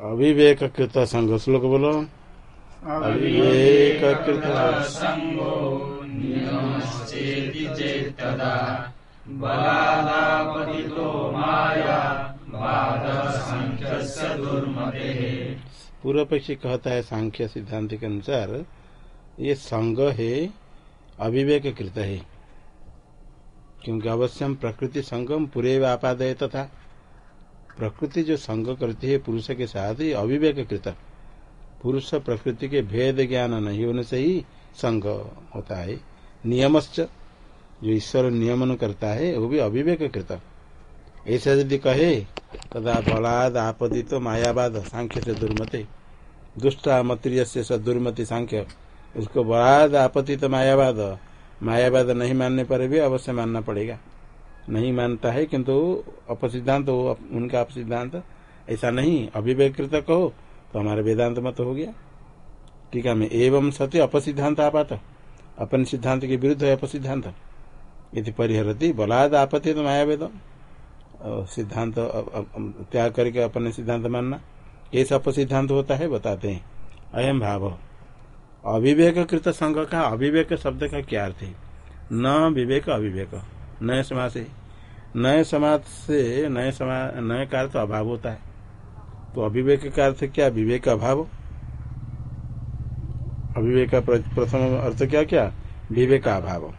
अविवेक कृत संघ। श्लोक बोलो। अविवेक कृत संगो पूर्व पक्षी कहता है सांख्य सिद्धांत के अनुसार ये संग है अविवेक कृत है। क्योंकि अवश्यम प्रकृति संगम पूरे आपादय तथा प्रकृति जो संग करती है पुरुष के साथ ही अविवेक कृत पुरुष प्रकृति के भेद ज्ञान नहीं होने से ही संग होता है। नियमश्च, जो ईश्वर नियमन करता है, वो भी अविवेक कृत ऐसा यदि कहे, तदा बलाद आपति तो मायावाद सांख्य से दुर्मते। दुष्टा मत्रिय से दुर्मति सांख्य। उसको बलाद आपति तो मायावाद मायावाद नहीं मानने पर भी अवश्य मानना पड़ेगा। नहीं मानता है, किंतु अपसिद्धांत हो उनका अपसिद्धांत, ऐसा नहीं। अभिव्यकृत कहो तो हमारे वेदांत मत हो गया। ठीक है एवं सत्य अपसिद्धांत आपात। अपन सिद्धांत के विरुद्ध है अपसिद्धांत। यदि परिहरती बलाद आपत्ति तो मायावेद सिद्धांत त्याग करके अपने सिद्धांत मानना। कैसा अपसिद्धांत होता है, बताते हैं। अयम भाव। अविवेक कृत संघ का अविवेक शब्द का क्या अर्थ है? न विवेक, अविवेक। नए समाज से, नए समाज से, नए समाज नए का अर्थ अभाव होता है। तो अविवेक का अर्थ क्या विवेक अभाव अभिवेक का प्रथम अर्थ क्या क्या? विवेक अभाव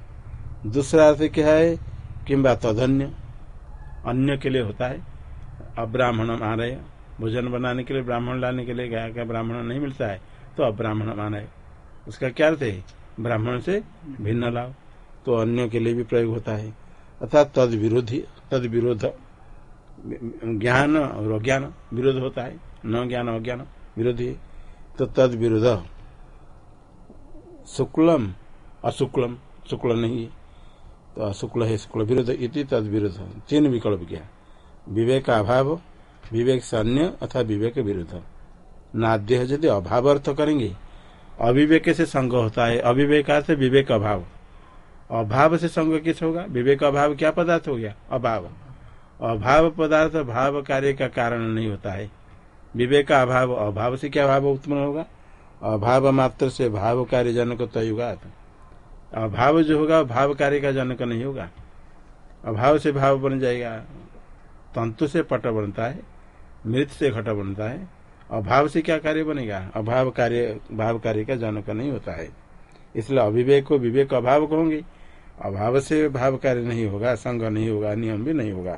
दूसरा अर्थ क्या है? किम्बा तधन्य अन्य के लिए होता है। अब्राह्मण मान रहे भोजन बनाने के लिए ब्राह्मण लाने के लिए गया क्या ब्राह्मण नहीं मिलता है तो अब्राह्मण मान रहे उसका क्या अर्थ है? ब्राह्मण से भिन्न लाभ तो अन्य के लिए भी प्रयोग होता है। अर्थात तद विरोधी, तद विरोध, ज्ञान और अज्ञान विरोध होता है। न ज्ञान, अज्ञान विरोधी तो तद विरोध। शुक्लम, अशुक्लम, शुक्ल नहीं है तो अशुक्ल है शुक्ल विरोध इति तद विरोध। तीन विकल्प क्या? विवेक अभाव, विवेक से अन्य अथवा विवेक विरुद्ध नाद्य यदि अभाव अर्थ करेंगे, अविवेक से संग होता है अविवेका से विवेक अभाव। अभाव से संग किस होगा? विवेक अभाव क्या पदार्थ हो गया? अभाव। अभाव पदार्थ भाव कार्य का कारण नहीं होता है। विवेक का अभाव अभाव से क्या भाव उत्पन्न होगा? अभाव मात्र से भाव कार्य जनक तयुगा अभाव जो होगा, भाव कार्य का जनक नहीं होगा। अभाव से भाव बन जाएगा। तंतु से पट बनता है, मृत से घट बनता है। अभाव से क्या कार्य बनेगा? अभाव कार्य, भाव कार्य का जनक नहीं होता है। इसलिए अविवेक को विवेक अभाव कहोगे। अभाव से भाव कार्य नहीं होगा संग नहीं होगा नियम भी नहीं होगा।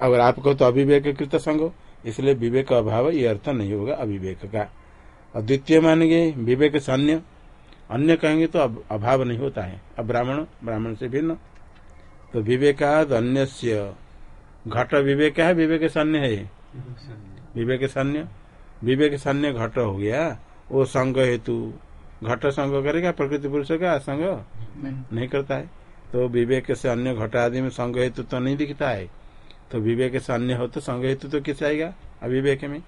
अगर आप कहो तो अविवेक कृत संग इसलिए विवेक अभाव ये अर्थ नहीं होगा अविवेक का। और द्वितीय मानेंगे विवेक से अन्य। अन्य कहेंगे तो अभाव नहीं होता है। अब ब्राह्मण ब्राह्मण से भिन्न। तो विवेकाद अन्य घट विवेक है विवेक सन्य है विवेक सन्य विवेक सन्य घट हो गया। वो संग हेतु। घट संग करेगा प्रकृति पुरुष का संग नहीं। करता है। तो विवेक से अन्य घट आदि में संग हेतु तो नहीं दिखता है। तो विवेक से अन्य हो तो संग हेतु तो किस आएगा? अविवेक में।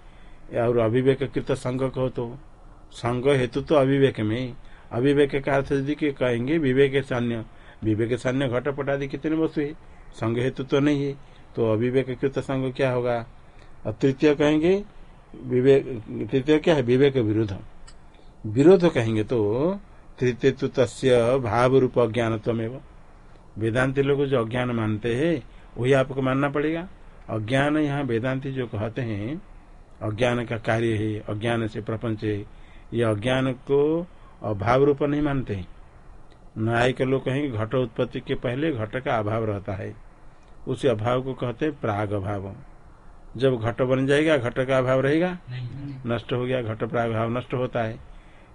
और अविवेक कृत संग कहो तो। संग हेतु तो अविवेक में। अविवेक का अर्थ यदि कहेंगे विवेक से अन्य विवेक से अन्य घट आदि कितने वस्तु है? संग हेतु तो नहीं है। तो अविवेक कृत संग क्या होगा? और तृतीय कहेंगे विवेक तृतीय क्या है? विवेक विरुद्ध। विरोध कहेंगे तो तृतीय तो तस्य भाव रूप अज्ञान वेदांति लोग जो अज्ञान मानते हैं वही आपको मानना पड़ेगा। अज्ञान यहाँ वेदांति जो कहते हैं अज्ञान का कार्य है अज्ञान से प्रपंच है ये अज्ञान को अभाव रूप नहीं मानते हैं। न्यायिक लोग कहेंगे घट उत्पत्ति के पहले घट का अभाव रहता है। उस अभाव को कहते हैं प्राग अभाव। जब घट बन जाएगा घट का अभाव रहेगा? नष्ट हो गया घट प्राग अभाव नष्ट होता है।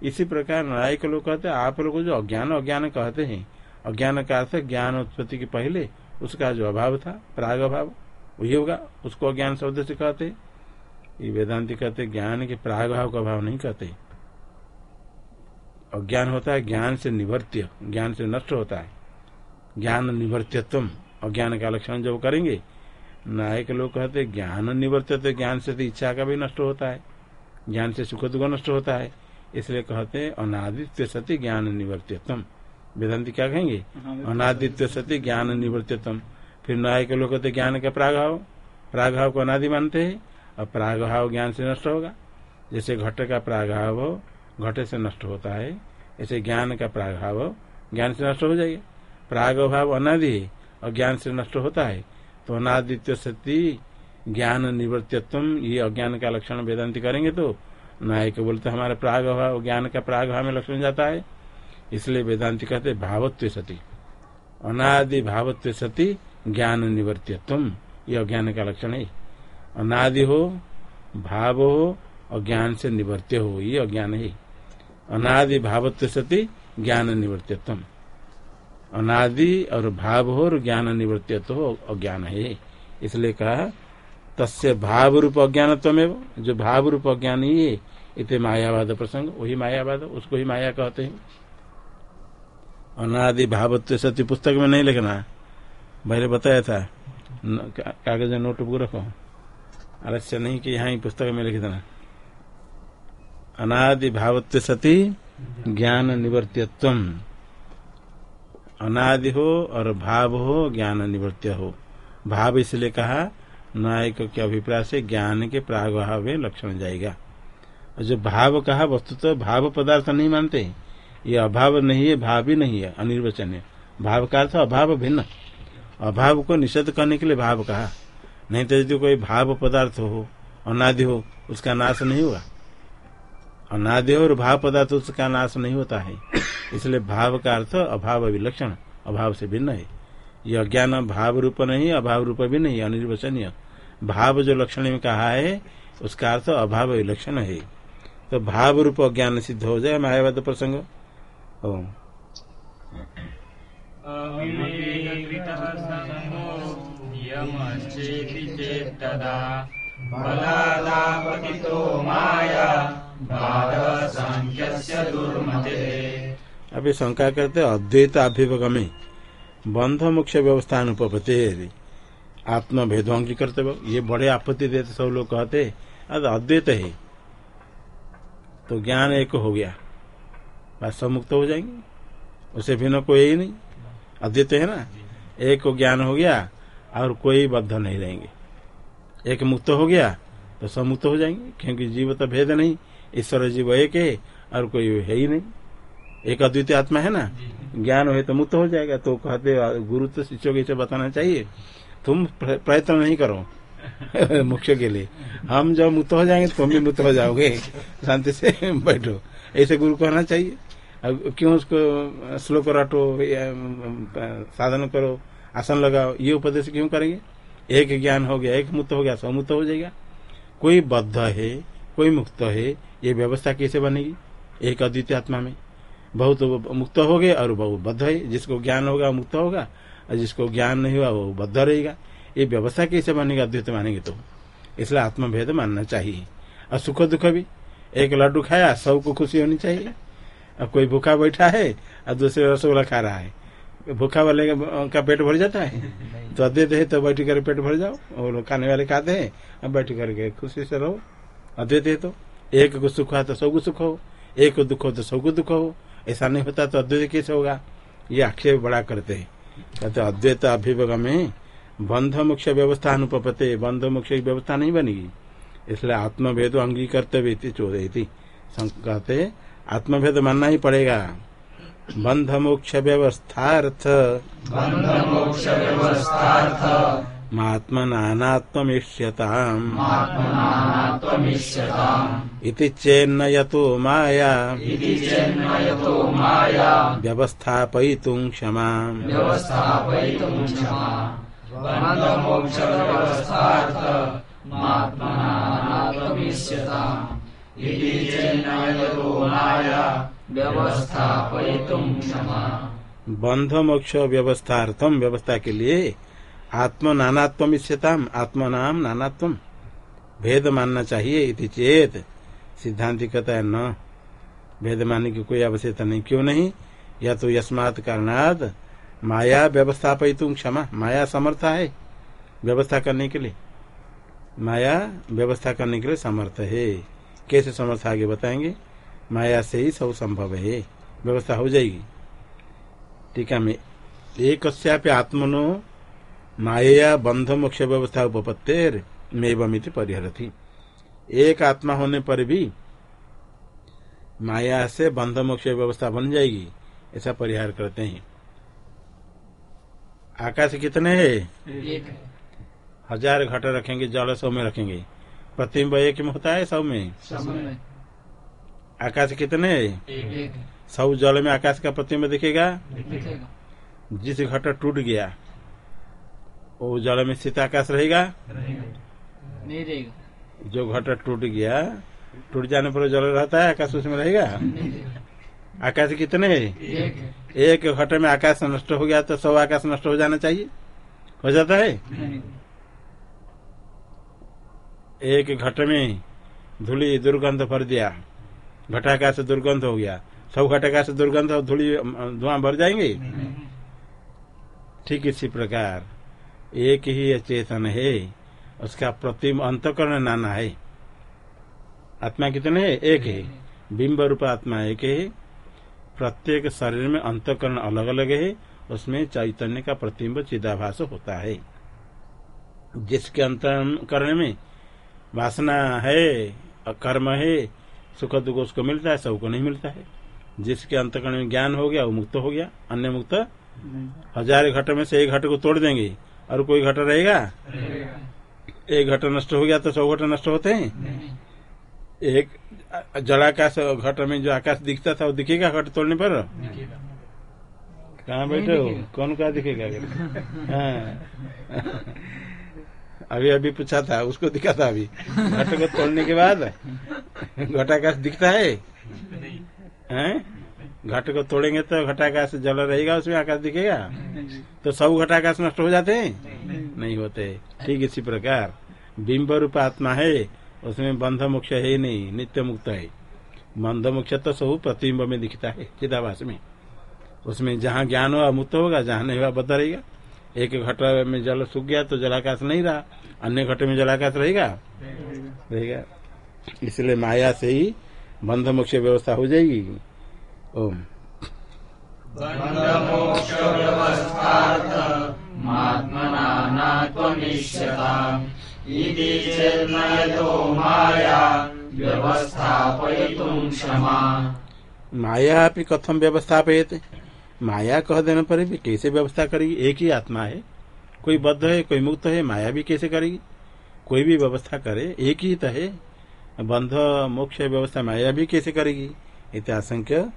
इसी प्रकार न्यायिक लोग कहते हैं, आप लोग जो अज्ञान अज्ञान कहते हैं, अज्ञान का अर्थ ज्ञान उत्पत्ति के पहले उसका जो अभाव था, प्राग अभाव, वही होगा, उसको अज्ञान शब्द से कहते ये वेदांति कहते ज्ञान के प्राग भाव का अभाव नहीं कहते। अज्ञान होता है, ज्ञान से निवर्त्य, ज्ञान से नष्ट होता है। ज्ञान निवर्त्यत्व अज्ञान का लक्षण जब करेंगे, नायक लोग कहते ज्ञान निवर्त्य ज्ञान से तो इच्छा का भी नष्ट होता है, ज्ञान से सुख दुख नष्ट होता है। इसलिए कहते अनादित्य सती ज्ञान निवर्त्यतम वेदांति क्या कहेंगे? अनादित्य सती ज्ञान निवर्त्यतम फिर न्याय के लोग कहते ज्ञान का प्रागभाव। प्रागभाव को अनादि मानते हैं। और प्रागभाव ज्ञान से नष्ट होगा। जैसे घट का प्रागभाव घटे से नष्ट होता है ऐसे ज्ञान का प्रागभाव ज्ञान से नष्ट हो जाएगा। प्रागभाव अनादि है और ज्ञान से नष्ट होता है तो अनादित्य सती ज्ञान निवर्त्यत्व ये अज्ञान का लक्षण वेदांति करेंगे तो नायक बोलते, हमारे प्रागभाव, ज्ञान का प्रागभाव में लक्षण जाता है। इसलिए वेदांति कहते, भावत्व सती, अनादि भावत्व सती, ज्ञान निवर्त्यत्व ये अज्ञान का लक्षण है। अनादि हो, भाव हो और ज्ञान से निवर्त्य हो, ये अज्ञान है। अनादि भावत्व सती, ज्ञान निवर्त्यत्व अनादि और भाव हो और ज्ञान निवृत्तित्व हो अज्ञान है। इसलिए कहा तस्य भाव रूप अज्ञान तमेव जो भाव रूप अज्ञान ही है, इतने मायावाद प्रसंग, वही मायावाद, उसको ही माया कहते हैं। अनादि भावत्व सत्य पुस्तक में नहीं लिखना। पहले बताया था कागज़ नोटबुक रखो। आलस्य नहीं कि यहाँ ही पुस्तक में लिख देना। अनादि भावत्व सती ज्ञान निवर्त्यत्व अनादि हो और भाव हो, ज्ञान निवृत्य हो। भाव इसलिए कहा नायक के अभिप्राय से ज्ञान के प्रागभाव में लक्षण जाएगा। और जो भाव कहा वस्तु तो भाव पदार्थ नहीं मानते, ये अभाव नहीं है, भाव भी नहीं है, अनिर्वचन भाव का अर्थ अभाव भिन्न। अभाव को निषेध करने के लिए भाव कहा। नहीं तो यदि कोई भाव पदार्थ हो, अनादि हो, उसका नाश नहीं हुआ। अनादि और भाव पदार्थ, उसका नाश नहीं होता है। इसलिए भाव का अर्थ अभाव विलक्षण, अभाव से भिन्न है। यह अज्ञान भाव रूप नहीं अभाव रूप भी नहीं अनिर्वचनीय। भाव जो लक्षण में कहा है उसका अर्थ अभाव विलक्षण है। तो भाव रूप अज्ञान सिद्ध हो जाए मायावाद प्रसंग। अभी शंका करते अद्वैत अभिभगमे बंध मुख्य व्यवस्था अनुपते आत्म भेदवांगी करते ये बड़े आपत्ति देते सब लोग कहते अद अद्वैत है। तो ज्ञान एक हो गया। बस सब मुक्त हो जाएँगे। उसे भिन्न कोई ही नहीं। अद्वैत है ना? एक को ज्ञान हो गया और कोई बद्ध नहीं रहेंगे। एक मुक्त हो गया तो सब मुक्त हो जाएँगे, क्योंकि जीव तो भेद नहीं। ईश्वर जीव एक है और कोई है ही नहीं। एक अद्वितीय आत्मा है ना? ज्ञान हो तो मुक्त हो जाएगा। तो कहते गुरु तो शिष्यों को इसे बताना चाहिए। तुम प्रयत्न नहीं करो मुख्य के लिए। हम जब मुक्त हो जाएँगे, तुम भी मुक्त हो जाओगे। शांति से बैठो। ऐसे गुरु कहना चाहिए। अब क्यों उसको श्लोक रटो साधन करो, आसन लगाओ, ये उपदेश क्यों करेंगे? एक ज्ञान हो गया, एक मुक्त हो गया, सब मुक्त हो जाएगा। कोई बद्ध है, कोई मुक्त है, ये व्यवस्था कैसे बनेगी? एक अद्वितीय आत्मा में। बहुत मुक्त हो गए और बहुत बद्ध है। जिसको ज्ञान होगा मुक्त होगा। और जिसको ज्ञान नहीं हुआ वो बद्ध रहेगा। ये व्यवस्था कैसे बनेगा अद्वित मानेंगे तो। इसलिए आत्मभेद मानना चाहिए। और सुख दुख भी। एक लड्डू खाया, सबको खुशी होनी चाहिए। अब कोई भूखा बैठा है, और दूसरे रसगुल्ला खा रहा है। भूखा वाले का पेट भर जाता है? तो अद्वैत है तो बैठ कर पेट भर जाओ। और खाने वाले खाते हैं, अब बैठ करके खुशी से रहो। अद्वैत है तो। एक को सुख हुआ तो सबको सुख हो। एक को दुख हो तो सबको दुख हो। ऐसा नहीं होता तो अद्वैत कैसे होगा? ये आक्षेप बड़ा करते हैं। कहते अद्वैत अभिभग में बंध मुख्य व्यवस्था अनुपते बंध मुख्य व्यवस्था नहीं बनेगी। इसलिए आत्मभेद अंगीकर्तव्य चोदय कहते आत्मभेद मानना ही पड़ेगा। बंध मोक्ष व्यवस्थार्थ। बंध मोक्ष व्यवस्थार्थ महात्मनात्मीष्यताम् आत्मनात्ममिष्यताम् इति चेन्न यतो माया। इति चेन्मयतो माया। व्यवस्थापयितुं क्षमा व्यवस्थापयितुं क्षमा बंध मोक्ष व्यवस्थार्थ आत्मनात्ममिष्यताम् इति चेन्मयतो माया। व्यवस्थापयितुं क्षमा बंध मोक्ष व्यवस्थार्थम व्यवस्था के लिए आत्म नानात्म आत्म नाम नानात्म भेद मानना चाहिए इति चेत। सिद्धांति कहता है न। भेद मानने की कोई आवश्यकता नहीं, क्यों नहीं? या तो यस्मात कारणाद माया व्यवस्थापित क्षमा। माया समर्थ है व्यवस्था करने के लिए। माया व्यवस्था करने के लिए समर्थ है। कैसे समर्थ आगे बताएँगे? माया से ही सब संभव है। व्यवस्था हो जाएगी। टीका में एक आत्मनो माया बंध मोक्ष व्यवस्था उपपत्तेर मेवमिति परिहरती। एक आत्मा होने पर भी माया से बंध मोक्ष व्यवस्था बन जाएगी ऐसा परिहार करते हैं। आकाश कितने है? एक हज़ार घट रखेंगे जल सौ में रखेंगे। प्रतिम्ब एक में होता है सौ में? आकाश कितने है? एक सौ जल में आकाश का प्रतिम्ब दिखेगा। जिस घट टूट गया वो जल में स्थित आकाश रहेगा? नहीं रहेगा। जो घट टूट गया टूट जाने पर जल रहता है आकाश उसमें रहेगा? आकाश कितने है एक। एक घट में आकाश नष्ट हो गया तो सब आकाश नष्ट हो जाना चाहिए? हो जाता है? एक घट में धूली दुर्गंध भर दिया घटाकाश दुर्गंध हो गया। सब घटाकाश दुर्गंध और धूली धुआँ भर जाएँगे? ठीक इसी प्रकार। एक ही चेतन है उसका प्रतिम अंतकरण नाना है। आत्मा कितने है? एक है। बिंब रूप आत्मा एक है। प्रत्येक शरीर में अंतकरण अलग अलग है। उसमें चैतन्य का प्रतिबिंब चिदाभास होता है। जिसके अंतकरण में वासना है कर्म है सुख दुख उसको मिलता है सबको नहीं मिलता है। जिसके अंतकरण में ज्ञान हो गया वो मुक्त हो गया अन्य मुक्त हज़ार घट में से एक घट को तोड़ देंगे। और कोई घट रहेगा? एक घट नष्ट हो गया तो सौ घट नष्ट होते हैं? एक जलाकाश घट में जो आकाश दिखता था वो दिखेगा घट तोड़ने पर? कहाँ बैठे हो? कौन कहा दिखेगा? हाँ। अभी अभी पूछा था उसको दिखा था अभी। घट को तोड़ने के बाद? घटाकाश दिखता है? हैं? घट को तोड़ेंगे तो घटाकाश जल रहेगा उसमें आकाश दिखेगा? तो सब घटाकाश नष्ट हो जाते हैं? नहीं। नहीं होते। ठीक इसी प्रकार बिंब रूप आत्मा है उसमें बंध मोक्ष है ही नहीं नित्य मुक्त है। बंध मोक्ष तो सब प्रतिबिंब में दिखता है चिदावास में। उसमें जहाँ ज्ञान हुआ मुक्त होगा जहाँ नहीं हुआ बद्ध रहेगा। एक घट में जल सूख गया तो जलाकाश नहीं रहा। अन्य घट में जलाकाश रहेगा? रहेगा। इसलिए माया से ही बंध मोक्ष व्यवस्था हो जाएगी। ओम। माया भी कथम व्यवस्थापित माया कह देने पर भी कैसे व्यवस्था करेगी? एक ही आत्मा है। कोई बद्ध है कोई मुक्त है माया भी कैसे करेगी? कोई भी व्यवस्था करे एक ही तो है। बंध मोक्ष व्यवस्था माया भी कैसे करेगी? इत्याशंक्य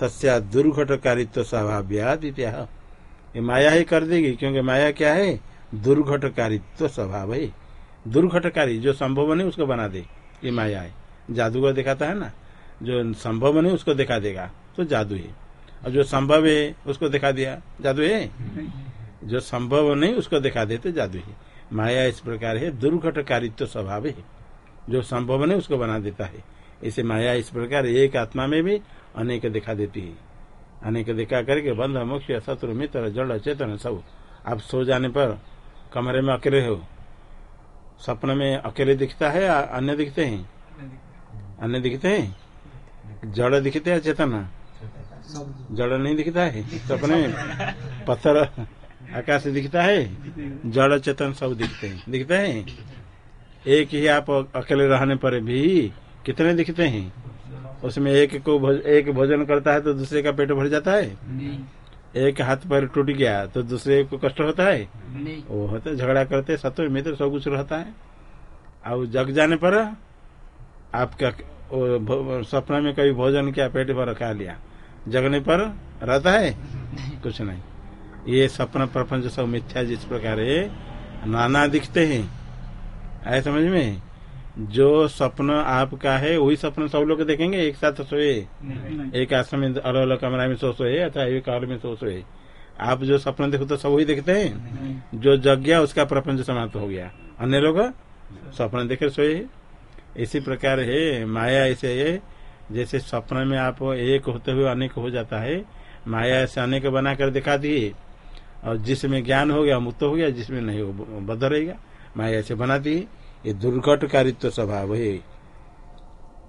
तस्या दुर्घटकारित्व स्वभाव्याद ये माया ही कर देगी, क्योंकि माया क्या है? दुर्घटकारित्व स्वभाव है। दुर्घटकारी, जो संभव नहीं, उसको बना दे। ये माया है। जादूगर दिखाता है ना? जो संभव नहीं, उसको दिखा देगा। तो जादू है। और जो संभव है, उसको दिखा दिया। जादू है? जो संभव नहीं, उसको दिखा देते जादू है। माया इस प्रकार है दुर्घटकारित्व स्वभाव है। जो संभव नहीं, उसको बना देता है। इसे माया इस प्रकार, एक आत्मा में भी अनेक दिखा देती है। अनेक दिखा करके बंध मुख्य शत्रु, मित्र, जड़, चेतन, सब। आप सो जाने पर कमरे में अकेले हो। सपन में अकेले दिखता है या अन्य दिखते हैं? अन्य दिखते हैं? जड़ दिखते हैं चेतन? जड़ नहीं दिखता है? सपने में पत्थर, आकाश दिखता है? जड़, चेतन सब दिखते हैं। दिखते हैं? एक ही आप अकेले रहने पर भी कितने दिखते हैं? उसमें एक को भोज, एक भोजन करता है तो दूसरे का पेट भर जाता है? नहीं। एक हाथ पैर टूट गया तो दूसरे को कष्ट होता है? नहीं। वो होते झगड़ा करते सत्व मित्र सब कुछ रहता है। अब जग जाने पर आपका सपना में कभी भोजन किया पेट भर खा लिया। जगने पर रहता है? कुछ नहीं। ये सपना प्रपंच सब मिथ्या जिस प्रकार है नाना दिखते हैं। आए समझ में? जो स्वप्न आपका है वही स्वप्न सब लोग देखेंगे एक साथ सोए। एक आश्रम में अलग अलग कमरा में सो सोए अथवा एक हॉल में सो सोए। आप जो सपना देखो तो सब वही देखते हैं? जो जग गया उसका प्रपंच समाप्त हो गया। अन्य लोग स्वप्न देकर सोए। इसी प्रकार है माया ऐसे है जैसे स्वप्न में आप एक होते हुए अनेक हो जाता है माया ऐसे अनेक बनाकर दिखा दिए। और जिसमें ज्ञान हो गया मुक्त हो गया जिसमें नहीं हो बद्ध रहेगा। माया ऐसे बनाती है ये दुर्घटकारित्व स्वभाव है।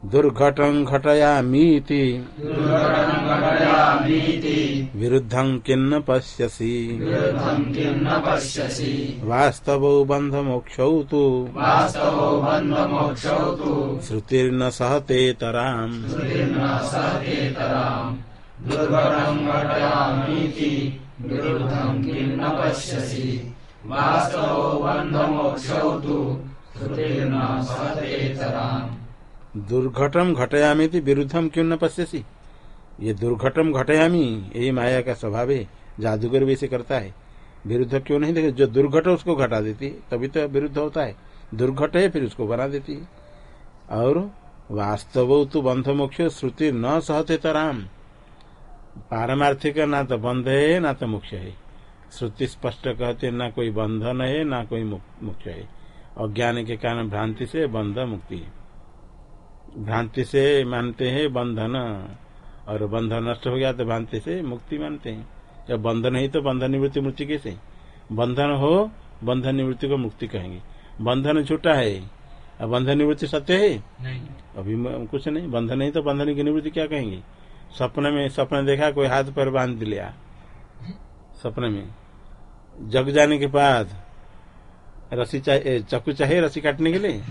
दुर्घटं घटयामीति। विरुद्धं किन्न पश्यसि। वास्तवौ बन्धमोक्षौ तु। श्रुतिर्न सहते वास्तवो बन्धमोक्षौ दुर्घटम घटयामी थी विरुद्धम क्यों न पश्यसी? ये दुर्घटम घटयामी, यही माया का स्वभाव है, जादूगर भी इसे करता है। विरुद्ध क्यों नहीं देखे? जो दुर्घट उसको घटा देती, तभी तो विरुद्ध होता है। दुर्घट है, फिर उसको बना देती। है और वास्तव तो बंध मोक्ष श्रुति न सहते तराम। पारमार्थिक ना तो बंध है, ना तो मोक्ष है। श्रुति स्पष्ट कहते ना कोई बंधन है, ना कोई मोक्ष है। अज्ञान के कारण भ्रांति से बंध मुक्ति। भ्रांति से मानते हैं बंधन। और बंधन नष्ट हो गया तो भ्रांति से मुक्ति मानते हैं। जब बंधन ही तो बंधन निवृत्ति मुक्ति कैसे? बंधन हो बंधन निवृत्ति को मुक्ति कहेंगे। बंधन झूठा है। अब बंधन निवृत्ति सत्य है? नहीं। अभी कुछ नहीं। बंधन नहीं तो बंधन की निवृत्ति क्या कहेंगे? सपने में सपने देखा कोई हाथ पर बाँध लिया सपने में। जग जाने के बाद रस्सी चाहिए चक्कू चाहिए रस्सी काटने के लिए।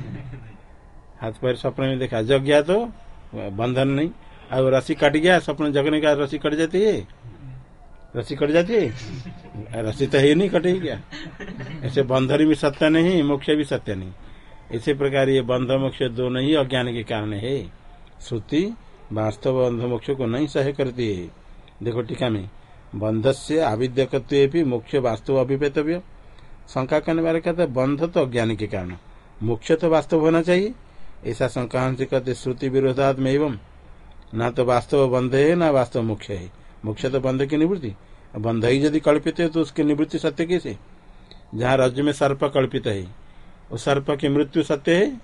हाथ पैर सपने में देखा, जग गया तो बंधन नहीं। अब रस्सी कट गया, सपने जगने का रस्सी कट जाती है। रस्सी कट जाती है? रस्सी तो ही नहीं कटेगी क्या ऐसे बंधन भी सत्य नहीं, मोक्ष भी सत्य नहीं। इसी प्रकार ये बंध मोक्ष दोनों ही अज्ञान के कारण है। श्रुति वास्तव बंध मोक्ष को नहीं सह करती है। देखो टीका में से आविद्यकत्व भी मोक्ष वास्तव अभिपेतव्य शंका करने वाले कहते हैं बंध तो अज्ञान के कारण। मोक्ष तो वास्तव होना चाहिए। ऐसा शंका से कहते श्रुति विरोधात्म एवं। ना तो वास्तव बंध है ना वास्तव मोक्ष है। मोक्ष तो बंध की निवृत्ति। बंध ही यदि कल्पित है तो उसकी निवृत्ति सत्य कैसे? जहाँ राज्य में सर्प कल्पित है उस सर्प की मृत्यु सत्य है?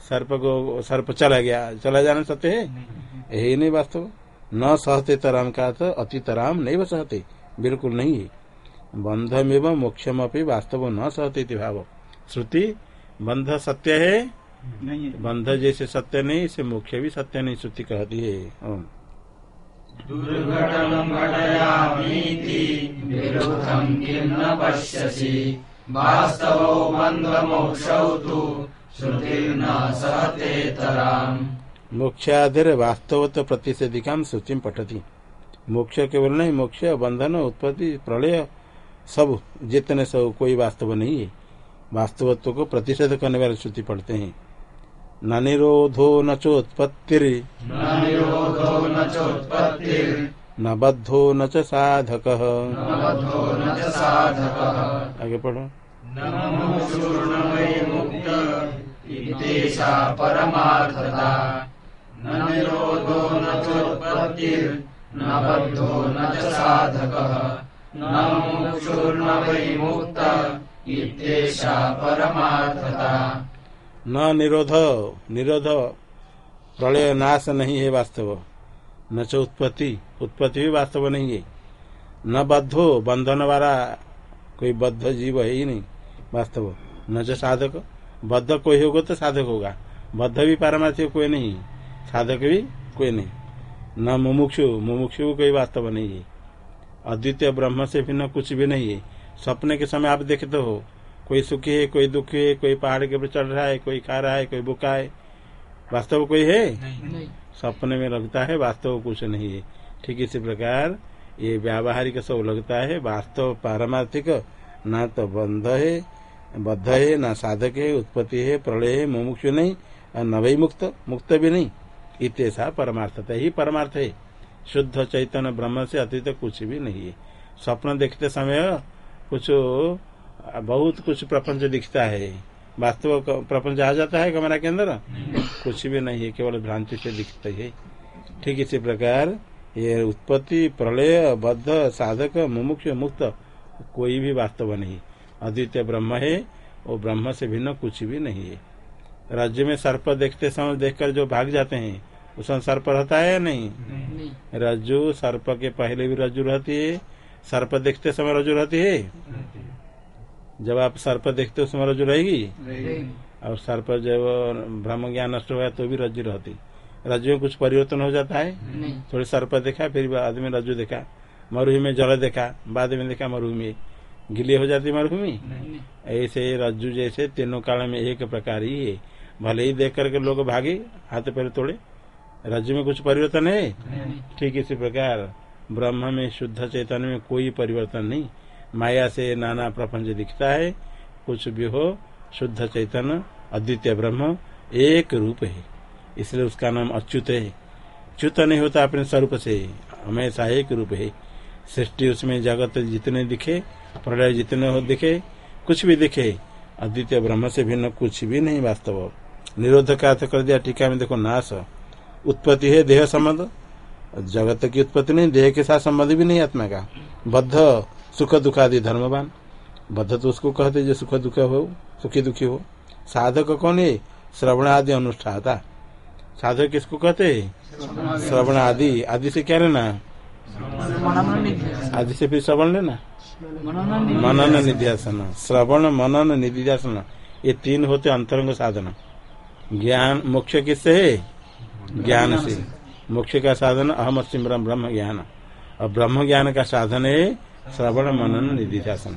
सर्प को सर्प चला गया चला जाना सत्य है? यही नहीं वास्तव। न सहते तराम का तो अति तराम नहीं सहते। बिल्कुल नहीं है। बंधम एवं मोक्षम अपनी वास्तव न सहते भाव। श्रुति बंध सत्य है? नहीं बंध जैसे सत्य नहीं इसे मोक्ष भी सत्य नहीं श्रुति कहती है। पश्यसि। वास्तवो तु मोक्षाधर प्रतिषेधिकाम सूचिम पठती। मोक्ष केवल नहीं मोक्ष बंधन उत्पत्ति प्रलय सब जितने सब कोई वास्तव नहीं है, वास्तवत्व को प्रतिषेध करने वाले श्रुति पढ़ते हैं। न निरोधो न चोत्पत्तिर। न बद्धो न च साधक। आगे पढ़ो। न न न निरोध निरोध। प्रलय नाश नहीं है वास्तव। न च उत्पत्ति उत्पत्ति भी वास्तव नहीं है। न बद्धो, बंधन वाला कोई बद्ध जीव है ही नहीं, वास्तव। न च साधक। बद्ध कोई होगा तो साधक होगा। बद्ध भी पारमार्थिक कोई नहीं साधक भी कोई नहीं। न मुमुक्षु मुमुक्षु कोई वास्तव नहीं है। अद्वितीय ब्रह्म से भिन्न कुछ भी नहीं है। सपने के समय आप देखते हो कोई सुखी है कोई दुखी है कोई पहाड़ के ऊपर चढ़ रहा है कोई खा रहा है कोई भूखा है। वास्तव कोई है? सपने में लगता है वास्तव कुछ नहीं है। ठीक इसी प्रकार ये व्यावहारिक सब लगता है वास्तव पारमार्थिक ना तो बंध है बद्ध है ना साधक है उत्पत्ति है प्रलय है मुमुक्षु नहीं और न मुक्त मुक्त भी नहीं। इतना परमार्थता ही परमार्थ है। शुद्ध चैतन्य ब्रह्म से अतीत कुछ भी नहीं है। स्वप्न देखते समय कुछ, बहुत कुछ प्रपंच दिखता है। वास्तव प्रपंच आ जाता है कमरा के अंदर? कुछ भी नहीं है, केवल भ्रांति से दिखता है। ठीक इसी प्रकार, ये उत्पत्ति, प्रलय, बद्ध, साधक, मुमुक्ष, मुक्त, कोई भी वास्तव नहीं। अद्वितीय ब्रह्म है, वो ब्रह्म से भिन्न कुछ भी नहीं है। राज्य में सर्प देखते समय देखकर जो भाग जाते हैं उसमें सर्प रहता है या नहीं? नहीं। रज्जु सर्प के पहले भी रज्जु रहती है। सर्प देखते समय रज्जु रहती है? जब आप सर्प देखते हो समय रज्जु रहेगी? और सर्प जब ब्रह्म ज्ञान नष्ट हो गया तो भी रज्जु रहती। रज्जु में कुछ परिवर्तन हो जाता है? नहीं। थोड़ी सर्प देखा फिर बाद में रज्जु देखा। मरुभूमि में जल देखा बाद में देखा मरुभूमि। गिली हो जाती मरुभूमि? नहीं। ऐसे रज्जु जैसे तीनों काल में एक प्रकार ही है। भले ही देख करके लोग भागे हाथ पैर तोड़े रज्जु में कुछ परिवर्तन है? ठीक इसी प्रकार ब्रह्म में शुद्ध चैतन्य में कोई परिवर्तन नहीं। माया से नाना प्रपंच दिखता है कुछ भी हो शुद्ध चैतन्य अद्वितीय ब्रह्म एक रूप है। इसलिए उसका नाम अच्युत है। च्युत नहीं होता अपने स्वरूप से हमेशा एक रूप है। सृष्टि उसमें जगत जितने दिखे प्रलय जितने हो दिखे कुछ भी दिखे अद्वितीय ब्रह्म से भिन्न कुछ भी नहीं वास्तव। निरोध का अर्थ कर दिया टीका में देखो नाश। उत्पत्ति है देह संबंध। जगत की उत्पत्ति नहीं, देह के साथ संबंध भी नहीं आत्मा का। बद्ध, सुख, दुख आदि धर्मवान। बद्ध तो उसको कहते जो सुख, दुख हो, सुखी, दुखी हो। साधक कौन है? श्रवण आदि अनुष्ठाता। साधक किसको कहते हैं? श्रवण आदि। आदि से क्या लेना? आदि से फिर श्रवण लेना? मनन निध्यासन। श्रवण, मनन, निध्यासन। ये तीन होते अंतरंग साधन। ज्ञान, मोक्ष किससे है? ज्ञान से। मोक्ष का साधन अहम अस्मि ब्रह्म ज्ञान। और ब्रह्म ज्ञान का साधन है श्रवण मनन निधिध्यासन।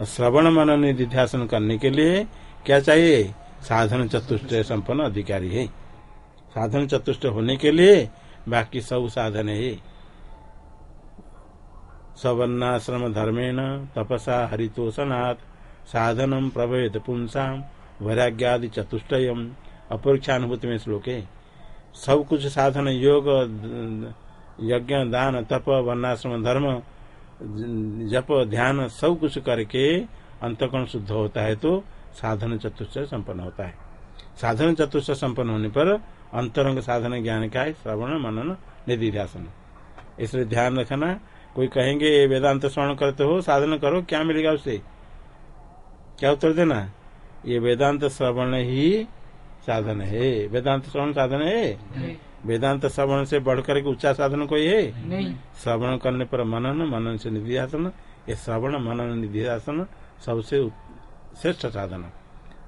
और श्रवण मनन निधिध्यासन करने के लिए क्या चाहिए? साधन चतुष्ट संपन्न अधिकारी है। साधन चतुष्ट होने के लिए बाकी सब साधन है। सवर्णाश्रम धर्मेण तपसा हरितोषनाथ साधनम प्रभेद पुंसा वैराग्यादि चतुष्टयम अपरीक्षानुभूति में श्लोक है। सब कुछ साधन, योग, यज्ञ, दान, तप वर्णाश्रम धर्म, जप, ध्यान, सब कुछ करके अंतकरण शुद्ध होता है तो साधन चतुष्ट संपन्न होता है। साधन चतुष्ट संपन्न होने पर अंतरंग साधन ज्ञान का है, श्रवण, मनन निधि ध्यासन इसलिए ध्यान रखना, कोई कहेंगे वेदांत श्रवण करते हो, साधन करो, क्या मिलेगा उससे क्या उत्तर देना? ये वेदांत श्रवण ही साधन है। वेदांत श्रवण साधन है? वेदांत श्रवण से बढ़कर के उच्चा साधन कोई है? नहीं। श्रवण करने पर मनन मनन से निधिध्यासन ये श्रवण मनन निधिध्यासन सबसे श्रेष्ठ साधन।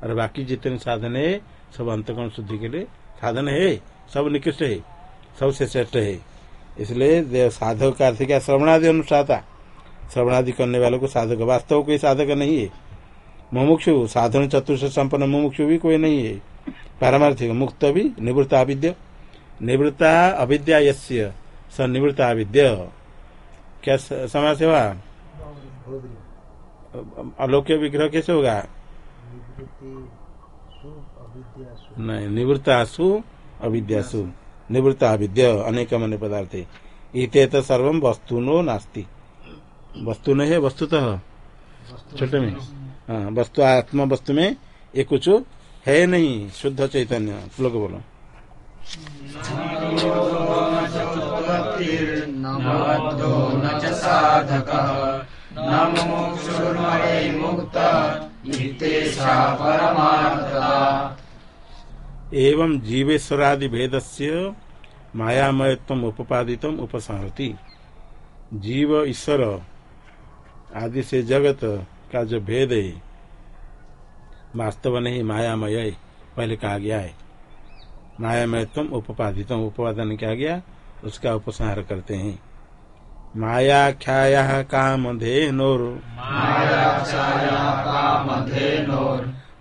और बाकी जितने साधन है सब अंतकरण शुद्धि के लिए साधन है। सब निकृष्ट है। सबसे श्रेष्ठ है। इसलिए साधक का अर्थ क्या श्रवणादि अनुष्ठाता। श्रवणादि करने वालों को साधक वास्तव कोई साधक नहीं है। मुमुक्षु साधन चतुर्थ संपन्न मुमुक्षु भी कोई नहीं है। पारमार्थिक मुक्त भी निवृत्ता अविद्य। निवृत्ता अविद्या यस्य स निवृत्ता अविद्य। क्या समाज हुआ अलौक्य विग्रह कैसे होगा? नहीं निवृत्तासु अविद्यासु। निवृत्ता अविद्य अनेक मन पदार्थ। इते सर्व वस्तुनो नास्ति। वस्तु नहीं है वस्तुतः। छोटे में। हाँ। वस्तु आत्मा वस्तु में ये कुछ है नहीं शुद्ध चैतन्य श्लोक बोलो। एवं जीवेश्वरादि भेद से मायामयत्व उपपादित उपसंहति जीव ईश्वर आदि से जगत का जो भेद है वास्तव नहीं मायामय पहले कहा गया है। मायामय तुम उपपादित उपवादन किया गया? उसका उपसंहार करते हैं। मायाख्याया काम धेनोर मायाक्षाया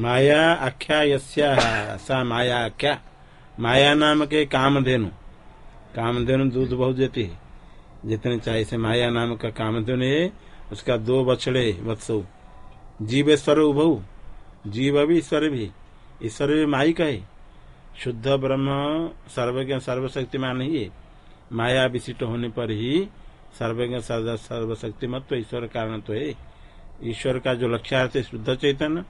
माया आख्या सा माया आख्या। माया नाम के कामधेनु। कामधेनु दूध बहुत देती है। जितने चाहे से माया नाम का कामधेनु है, उसका दो बछड़े वत्सव जीवेश्वर उभव जीव भी ईश्वर भी। ईश्वर भी माई का है। शुद्ध ब्रह्म सर्वज्ञ सर्वशक्तिमान नहीं है। माया विशिष्ट होने पर ही सर्वज्ञ सर्व सर्वशक्तिमत्व ईश्वर कारण तो है। ईश्वर का जो लक्ष्यार्थ है, शुद्ध चैतन्य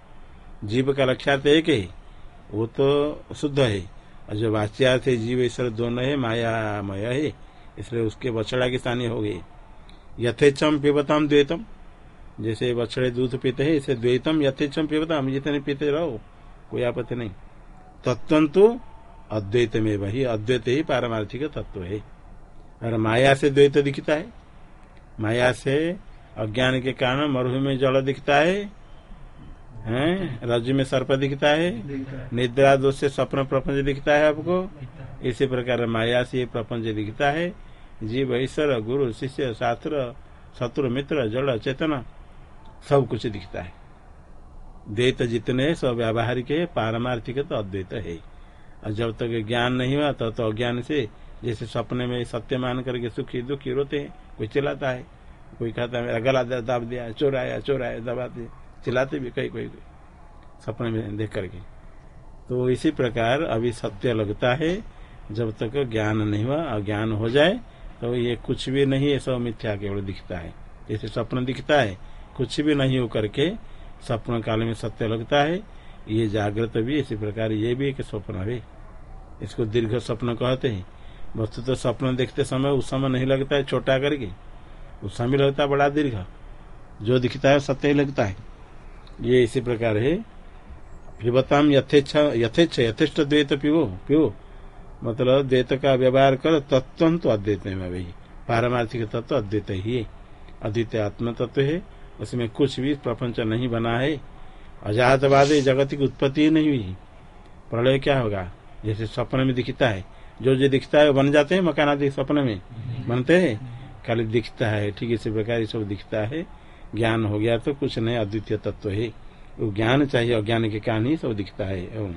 जीव का लक्ष्यार्थ एक है, वो तो शुद्ध है। और जो वाच्यार्थ है, जीव ईश्वर दोनों है, मायामय है, इसलिए उसके बछड़ा की स्थानीय हो गए। यथेच्छम पिबताम द्वैतम। जैसे बछड़े दूध पीते हैं, इसे द्वैतम यथेच्छम पिबताम। जितने पीते रहो, कोई आपत्ति नहीं। तत्व तो अद्वैत में वही अद्वैत ही पारमार्थिक तत्व है। और माया से द्वैत दिखता है। माया से अज्ञान के कारण मरुभ में जल दिखता है। हैं? रज में सर्प दिखता है? निद्रा दोष से स्वप्न प्रपंच दिखता है आपको? इसी प्रकार माया से प्रपंच दिखता है। जीव ईश्वर गुरु शिष्य शास्त्र शत्रु मित्र जड़ चेतना सब कुछ दिखता है। द्वैत जितने सब व्यावहारिक है पारमार्थिक तो अद्वैत है। और जब तक ज्ञान नहीं हुआ तब तो अज्ञान से जैसे सपने में सत्य मान करके सुखी दुखी रोते हैं कोई चिल्लाता है कोई कहता है मेरा गला दाब दिया चोर आया चोर आया दबाते चिल्लाते भी कई, कोई सपने में देख करके। तो इसी प्रकार अभी सत्य लगता है, जब तक ज्ञान नहीं हुआ, अज्ञान हो जाए तो ये कुछ भी नहीं है सब मिथ्या केवल दिखता है। जैसे स्वप्न दिखता है, कुछ भी नहीं हो करके स्वप्न काल में सत्य लगता है, ये जागृत भी, इसी प्रकार ये भी एक स्वप्न है। इसको दीर्घ स्वप्न कहते हैं। वस्तु तो स्वप्न देखते समय उस समय नहीं लगता है, छोटा करके। उस समय लगता है बड़ा दीर्घ। जो दिखता है सत्य ही लगता है। ये इसी प्रकार है। पिबताम यथेच्छ यथेच्छ, यथेष्ट द्वैत पिवो पिवो मतलब द्वैत का व्यवहार कर तत्व तो अद्वैत में भाई पारमार्थिक तत्व अद्वैत ही है। अद्वितीय आत्म तत्व है। उसमें कुछ भी प्रपंच नहीं बना है। अजातवाद जगत की उत्पत्ति ही नहीं हुई। प्रलय क्या होगा? जैसे सपने में दिखता है। जो जो दिखता है बन जाते हैं मकान आदि सपने में? बनते हैं। खाली दिखता है। ठीक इसी प्रकार ये सब दिखता है। ज्ञान हो गया तो कुछ नहीं अद्वितीय तत्व है। वो ज्ञान चाहिए, अज्ञान के कारण ही सब दिखता है, एवं।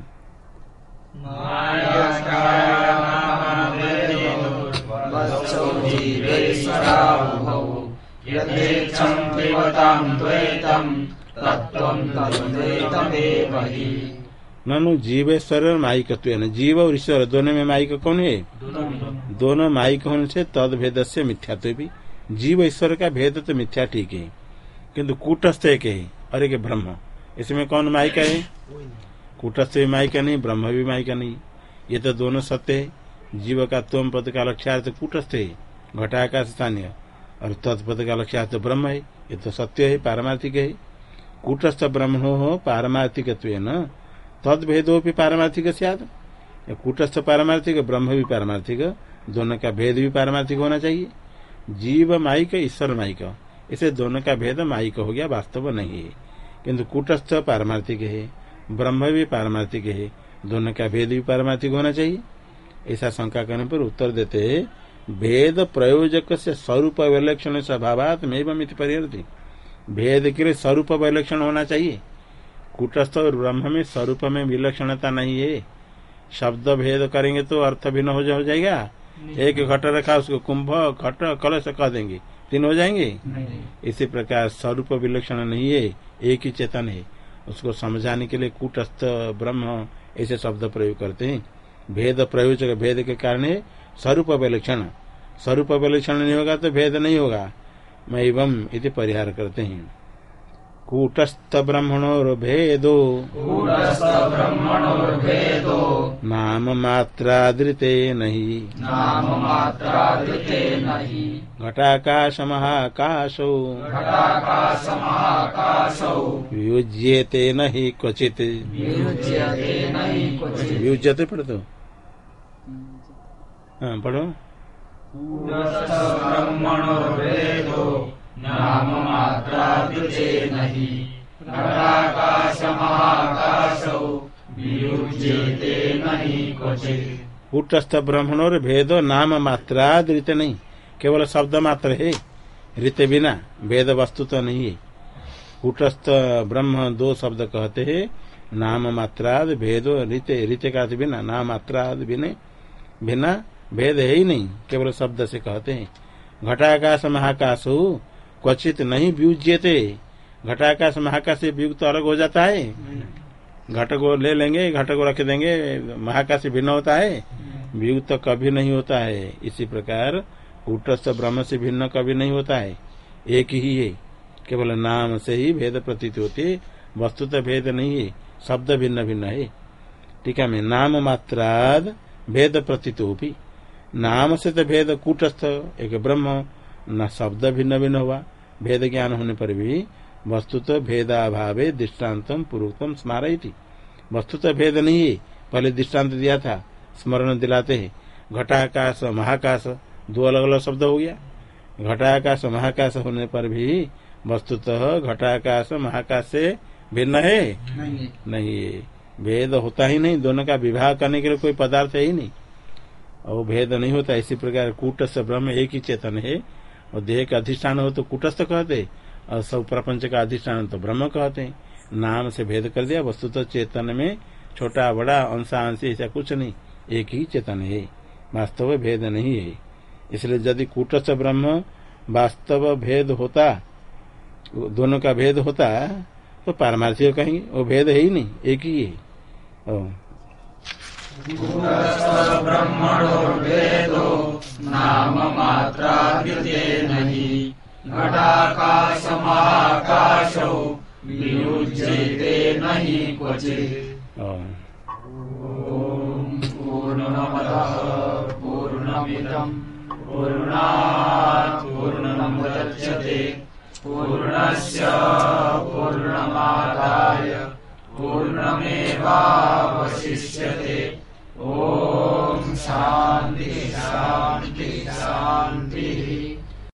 ननु जीवेश्वर माइकत्व जीव और ईश्वर दोनों में माइक कौन है? दोनों माइक होने से तद भेद से मिथ्यात्व भी जीव ईश्वर का भेद तो मिथ्या ठीक है। किंतु कूटस्थ एक है, और एक ब्रह्म। इसमें कौन माइक है? कूटस्थ भी माइक नहीं, ब्रह्म भी माइक नहीं। ये तो दोनों सत्य है। जीव का त्वम पद का लक्ष्यार्थ कूटस्थ है, घटाकाश स्थानीय। और तत्पद का लक्ष्यार्थ ब्रह्म है। ये तो सत्य है, पारमार्थिक है। कूटस्थ ब्रह्म हो पारमार्थिक न। तद भेदो भी पारमार्थिक कूटस्थ पारमार्थिक, ब्रह्म भी पारमार्थिक। दोनों का भेद भी पारमार्थिक होना चाहिए। जीव माइक ईश्वर माइक इसे दोनों का भेद माइक हो गया वास्तव नहीं है। किन्तु कूटस्थ पारमार्थिक है ब्रह्म भी पारमार्थिक है दोनों का भेद भी पारमार्थिक होना चाहिए। ऐसा शंका करने पर उत्तर देते है भेद प्रयोजक से स्वरूप विलक्षण स्वभावात में भेद के लिए स्वरूप विलक्षण होना चाहिए। कूटस्थ और ब्रह्म में स्वरूप में विलक्षणता नहीं है। शब्द भेद करेंगे तो अर्थ भिन्न हो जाएगा। एक घट रखा उसको कुंभ घट कलश कह देंगे। तीन हो जाएँगे? इसी प्रकार स्वरूप विलक्षण नहीं है एक ही चेतन है। उसको समझाने के लिए कूटस्थ ब्रह्म ऐसे शब्द प्रयोग करते हैं। भेद प्रयोजक भेद के कारण है स्वरूप विलक्षण। स्वरूप विलक्षण नहीं होगा तो भेद नहीं होगा। मैं एवं इति परिहार करते हैं। कूटस्थ ब्रह्मणोर्भेदो कूटस्थब्रह्मणोर्भेदो नाम मात्रादृते नहीं। नाम मात्रादृते नहि। घटाकाशमहाकाशौ। युज्येते न हि क्वचित्। वियुज्यते पढ़ो हाँ पढ़ो। वियुज्यते कूटस्थ ब्रह्मणोर भेदो नाम मात्रादृत नहीं। केवल शब्द मात्र है ऋत बिना भेद वस्तु तो नहीं है कूटस्थ ब्रह्म दो शब्द कहते हैं नाम मात्राद भेदो ऋत ऋत का बिना नाम मात्राद बिना बिना भेद है ही नहीं केवल शब्द से कहते हैं घटाकाश महाकाश हो क्वचित नहीं व्यूज्यते घटाकाश महाकाश से तो अलग हो जाता है घट को ले लेंगे घट को रख देंगे महाकाश भिन्न होता है व्युक्त तो कभी नहीं होता है इसी प्रकार कूटस्थ ब्रह्म से भिन्न कभी नहीं होता है। एक ही है। केवल नाम से ही भेद प्रतीत होते वस्तु तो भेद नहीं है, शब्द भिन्न भिन्न है। टीका में नाम मात्राद भेद प्रतीत प्रतीतोपी नाम से तो भेद कूटस्थ, एक ब्रह्म, न शब्द भिन्न भिन्न हुआ। भेद ज्ञान होने पर भी वस्तुतः भेदाभावे दृष्टान्तम पूर्वोत्तम स्मारई थी वस्तुतः भेद नहीं है, पहले दृष्टांत दिया था, स्मरण दिलाते हैं। घटाकाश, महाकाश दो अलग अलग शब्द हो गया। घटाकाश महाकाश होने पर भी वस्तुतः घटाकाश महाकाश से भिन्न है? नहीं नहीं है। भेद होता ही नहीं। दोनों का विवाह करने के लिए कोई पदार्थ है ही नहीं। और भेद नहीं होता। इसी प्रकार कूटस्थ ब्रह्म एक ही चेतन है। और देह का अधिष्ठान हो तो कूटस्थ कहते और सब प्रपंच का अधिष्ठान तो ब्रह्म कहते हैं। नाम से भेद कर दिया। वस्तु तो चेतन में छोटा बड़ा अंशांश ऐसा कुछ नहीं। एक ही चेतन है। वास्तव में भेद नहीं है। इसलिए यदि कूटस्थ ब्रह्म वास्तव भेद होता, दोनों का भेद होता तो पारमार्थिक कहेंगे, वो भेद है ही नहीं, एक ही है। पूर्णमदः पूर्णात् पूर्णमुदच्यते पूर्णस्य पूर्णमादाय पूर्णमेवावशिष्यते। ॐ शान्ति शान्ति